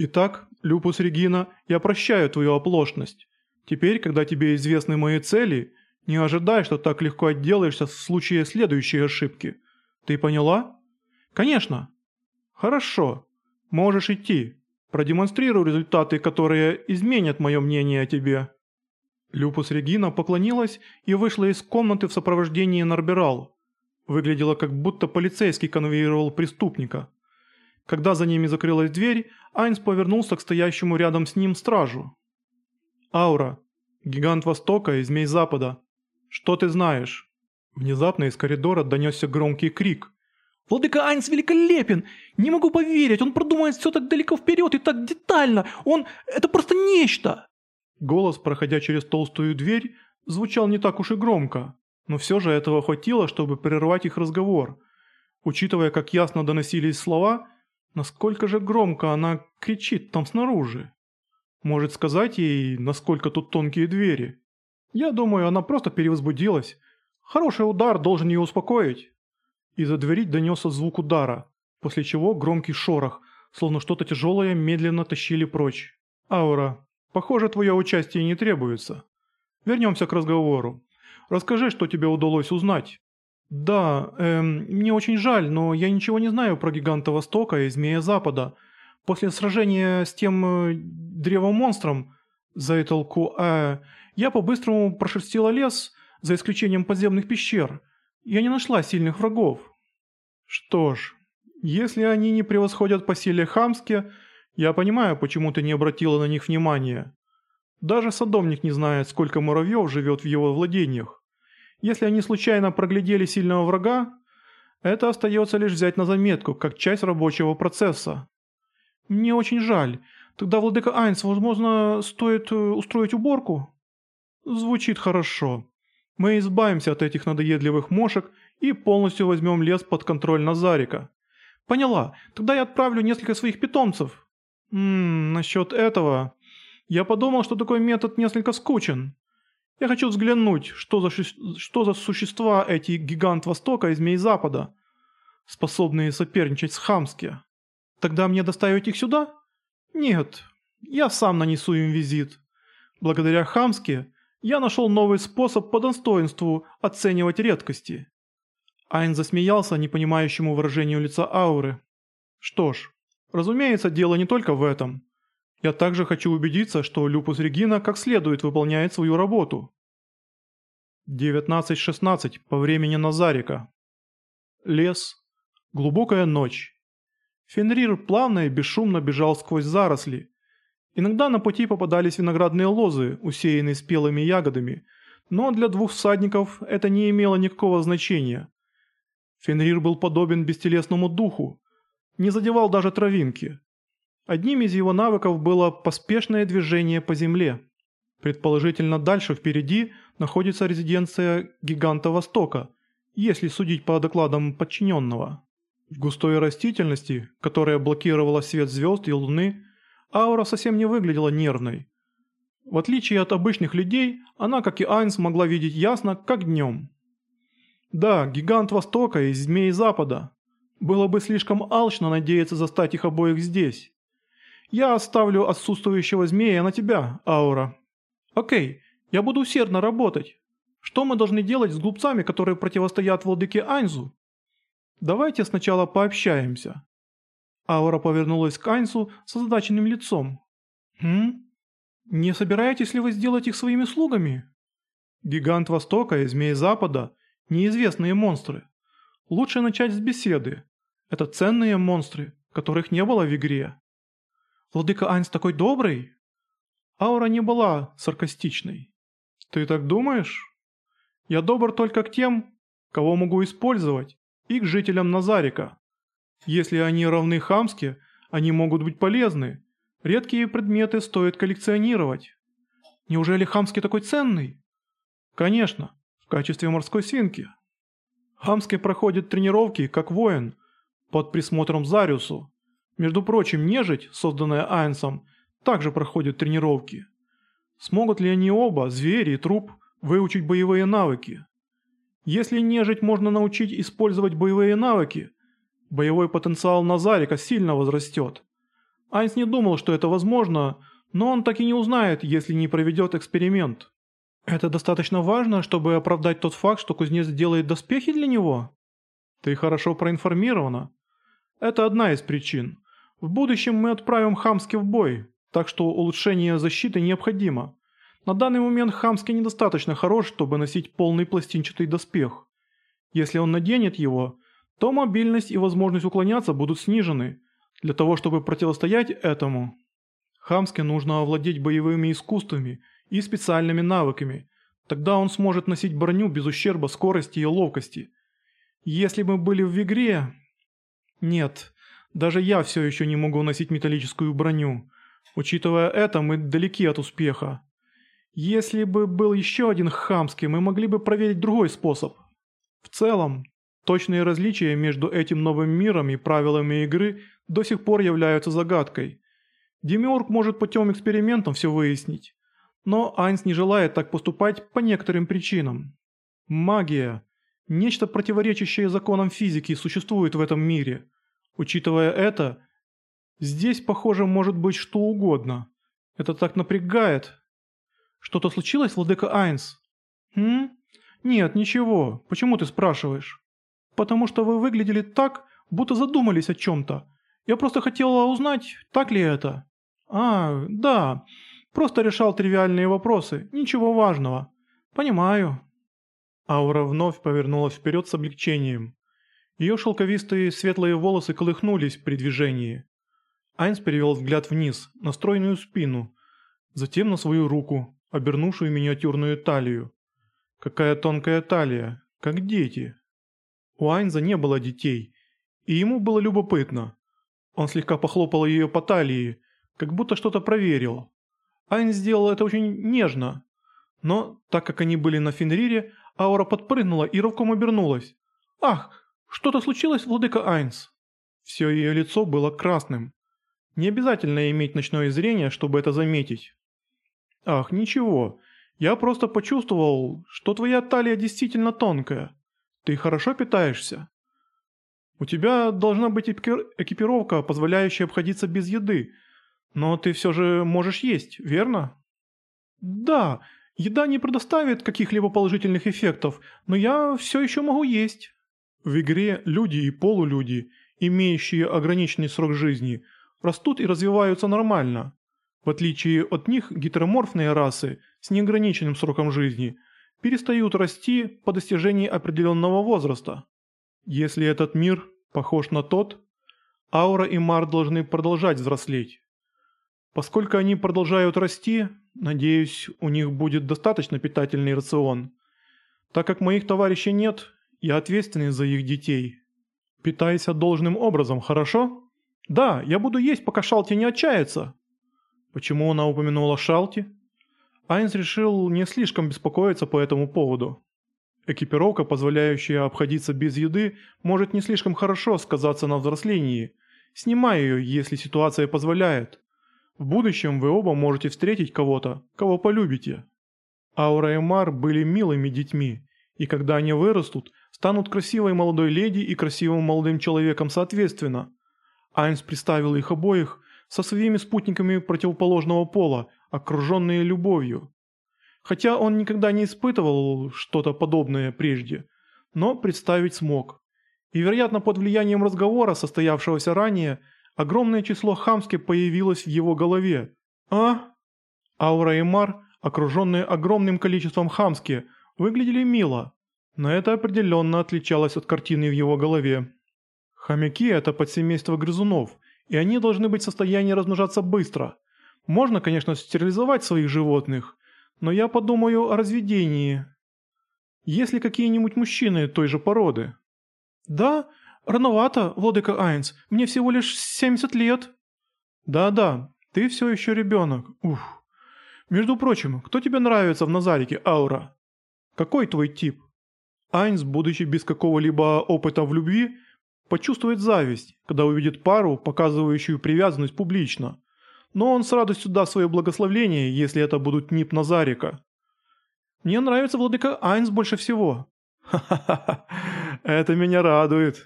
Итак, Люпус Регина, я прощаю твою оплошность. Теперь, когда тебе известны мои цели, не ожидай, что так легко отделаешься в случае следующей ошибки. Ты поняла? Конечно. Хорошо. Можешь идти. Продемонстрируй результаты, которые изменят мое мнение о тебе. Люпус Регина поклонилась и вышла из комнаты в сопровождении Нарберал. Выглядело, как будто полицейский конвоировал преступника. Когда за ними закрылась дверь, Айнс повернулся к стоящему рядом с ним стражу. «Аура, гигант Востока и Змей Запада. Что ты знаешь?» Внезапно из коридора донесся громкий крик. «Владыка Айнс великолепен! Не могу поверить, он продумает все так далеко вперед и так детально! Он... это просто нечто!» Голос, проходя через толстую дверь, звучал не так уж и громко но все же этого хватило, чтобы прервать их разговор. Учитывая, как ясно доносились слова, насколько же громко она кричит там снаружи. Может сказать ей, насколько тут тонкие двери. Я думаю, она просто перевозбудилась. Хороший удар должен ее успокоить. Из-за двери донесся звук удара, после чего громкий шорох, словно что-то тяжелое медленно тащили прочь. «Аура, похоже, твое участие не требуется. Вернемся к разговору. Расскажи, что тебе удалось узнать». «Да, эм, мне очень жаль, но я ничего не знаю про Гиганта Востока и Змея Запада. После сражения с тем э, древом-монстром, Зайтолку, э, я по-быстрому прошерстила лес, за исключением подземных пещер. Я не нашла сильных врагов». «Что ж, если они не превосходят по силе Хамске, я понимаю, почему ты не обратила на них внимания. Даже садомник не знает, сколько муравьев живет в его владениях. Если они случайно проглядели сильного врага, это остается лишь взять на заметку, как часть рабочего процесса. Мне очень жаль. Тогда, владыка Айнс, возможно, стоит э, устроить уборку? Звучит хорошо. Мы избавимся от этих надоедливых мошек и полностью возьмем лес под контроль Назарика. Поняла. Тогда я отправлю несколько своих питомцев. Ммм, насчет этого... Я подумал, что такой метод несколько скучен. Я хочу взглянуть, что за, что за существа эти гигант Востока и Змей Запада, способные соперничать с Хамски. Тогда мне доставить их сюда? Нет, я сам нанесу им визит. Благодаря Хамске я нашел новый способ по достоинству оценивать редкости. Айн засмеялся непонимающему выражению лица ауры. Что ж, разумеется, дело не только в этом. Я также хочу убедиться, что Люпус Регина как следует выполняет свою работу. 19.16 по времени Назарика. Лес. Глубокая ночь. Фенрир плавно и бесшумно бежал сквозь заросли. Иногда на пути попадались виноградные лозы, усеянные спелыми ягодами, но для двух всадников это не имело никакого значения. Фенрир был подобен бестелесному духу, не задевал даже травинки. Одним из его навыков было поспешное движение по земле. Предположительно, дальше впереди находится резиденция гиганта Востока, если судить по докладам подчиненного. В густой растительности, которая блокировала свет звезд и луны, аура совсем не выглядела нервной. В отличие от обычных людей, она, как и Айнс, могла видеть ясно, как днем. Да, гигант Востока и змей Запада. Было бы слишком алчно надеяться застать их обоих здесь. Я оставлю отсутствующего змея на тебя, Аура. Окей, я буду усердно работать. Что мы должны делать с глупцами, которые противостоят владыке Айнзу? Давайте сначала пообщаемся. Аура повернулась к Айнсу с озадаченным лицом. «Хм? Не собираетесь ли вы сделать их своими слугами?» Гигант Востока и Змей Запада – неизвестные монстры. Лучше начать с беседы. Это ценные монстры, которых не было в игре. Владыка Айнс такой добрый?» Аура не была саркастичной. «Ты так думаешь? Я добр только к тем, кого могу использовать, и к жителям Назарика. Если они равны Хамске, они могут быть полезны. Редкие предметы стоит коллекционировать. Неужели Хамский такой ценный? Конечно, в качестве морской свинки. Хамский проходит тренировки как воин, под присмотром Зариусу. Между прочим, нежить, созданная Айнсом, также проходит тренировки. Смогут ли они оба, звери и труп, выучить боевые навыки? Если нежить можно научить использовать боевые навыки, боевой потенциал Назарика сильно возрастет. Айнс не думал, что это возможно, но он так и не узнает, если не проведет эксперимент. Это достаточно важно, чтобы оправдать тот факт, что кузнец делает доспехи для него? Ты хорошо проинформирована. Это одна из причин. В будущем мы отправим Хамски в бой, так что улучшение защиты необходимо. На данный момент Хамски недостаточно хорош, чтобы носить полный пластинчатый доспех. Если он наденет его, то мобильность и возможность уклоняться будут снижены. Для того, чтобы противостоять этому, Хамске нужно овладеть боевыми искусствами и специальными навыками. Тогда он сможет носить броню без ущерба скорости и ловкости. Если мы были в игре... Нет, даже я все еще не могу носить металлическую броню. Учитывая это, мы далеки от успеха. Если бы был еще один Хамский, мы могли бы проверить другой способ. В целом, точные различия между этим новым миром и правилами игры до сих пор являются загадкой. Демиург может путем экспериментов все выяснить. Но Айнс не желает так поступать по некоторым причинам. Магия. Нечто противоречащее законам физики существует в этом мире. Учитывая это, здесь, похоже, может быть что угодно. Это так напрягает. Что-то случилось, владыка Айнс? Хм? Нет, ничего. Почему ты спрашиваешь? Потому что вы выглядели так, будто задумались о чем-то. Я просто хотела узнать, так ли это. А, да. Просто решал тривиальные вопросы. Ничего важного. Понимаю. Аура вновь повернулась вперед с облегчением. Ее шелковистые светлые волосы колыхнулись при движении. Айнс перевел взгляд вниз, на стройную спину, затем на свою руку, обернувшую миниатюрную талию. Какая тонкая талия, как дети. У Айнза не было детей, и ему было любопытно. Он слегка похлопал ее по талии, как будто что-то проверил. Айнз сделал это очень нежно. Но, так как они были на Фенрире, Аура подпрыгнула и рывком обернулась. «Ах, что-то случилось, владыка Айнс?» Все ее лицо было красным. Не обязательно иметь ночное зрение, чтобы это заметить. «Ах, ничего. Я просто почувствовал, что твоя талия действительно тонкая. Ты хорошо питаешься?» «У тебя должна быть экипировка, позволяющая обходиться без еды, но ты все же можешь есть, верно?» «Да, еда не предоставит каких-либо положительных эффектов, но я все еще могу есть». В игре люди и полулюди, имеющие ограниченный срок жизни, растут и развиваются нормально. В отличие от них, гетероморфные расы с неограниченным сроком жизни перестают расти по достижении определенного возраста. Если этот мир похож на тот, Аура и Мар должны продолжать взрослеть. Поскольку они продолжают расти, надеюсь, у них будет достаточно питательный рацион. Так как моих товарищей нет, я ответственный за их детей. Питайся должным образом, хорошо? Да, я буду есть, пока Шалти не отчается. Почему она упомянула Шалти? Айнс решил не слишком беспокоиться по этому поводу. Экипировка, позволяющая обходиться без еды, может не слишком хорошо сказаться на взрослении. Снимай ее, если ситуация позволяет. В будущем вы оба можете встретить кого-то, кого полюбите. Аура и Мар были милыми детьми, и когда они вырастут, станут красивой молодой леди и красивым молодым человеком соответственно. Айнс представил их обоих со своими спутниками противоположного пола, окруженные любовью. Хотя он никогда не испытывал что-то подобное прежде, но представить смог. И, вероятно, под влиянием разговора, состоявшегося ранее, огромное число хамски появилось в его голове. А? Аура и Мар, окруженные огромным количеством хамски, выглядели мило, но это определенно отличалось от картины в его голове. Хомяки – это подсемейство грызунов, и они должны быть в состоянии размножаться быстро. Можно, конечно, стерилизовать своих животных, но я подумаю о разведении. Есть ли какие-нибудь мужчины той же породы? Да, рановато, владыка Айнс, мне всего лишь 70 лет. Да-да, ты все еще ребенок, ух. Между прочим, кто тебе нравится в Назарике, Аура? Какой твой тип? Айнс, будучи без какого-либо опыта в любви, почувствует зависть, когда увидит пару, показывающую привязанность публично. Но он с радостью даст свое благословление, если это будут Нип Назарика. Мне нравится владыка Айнс больше всего. Ха-ха-ха, это меня радует.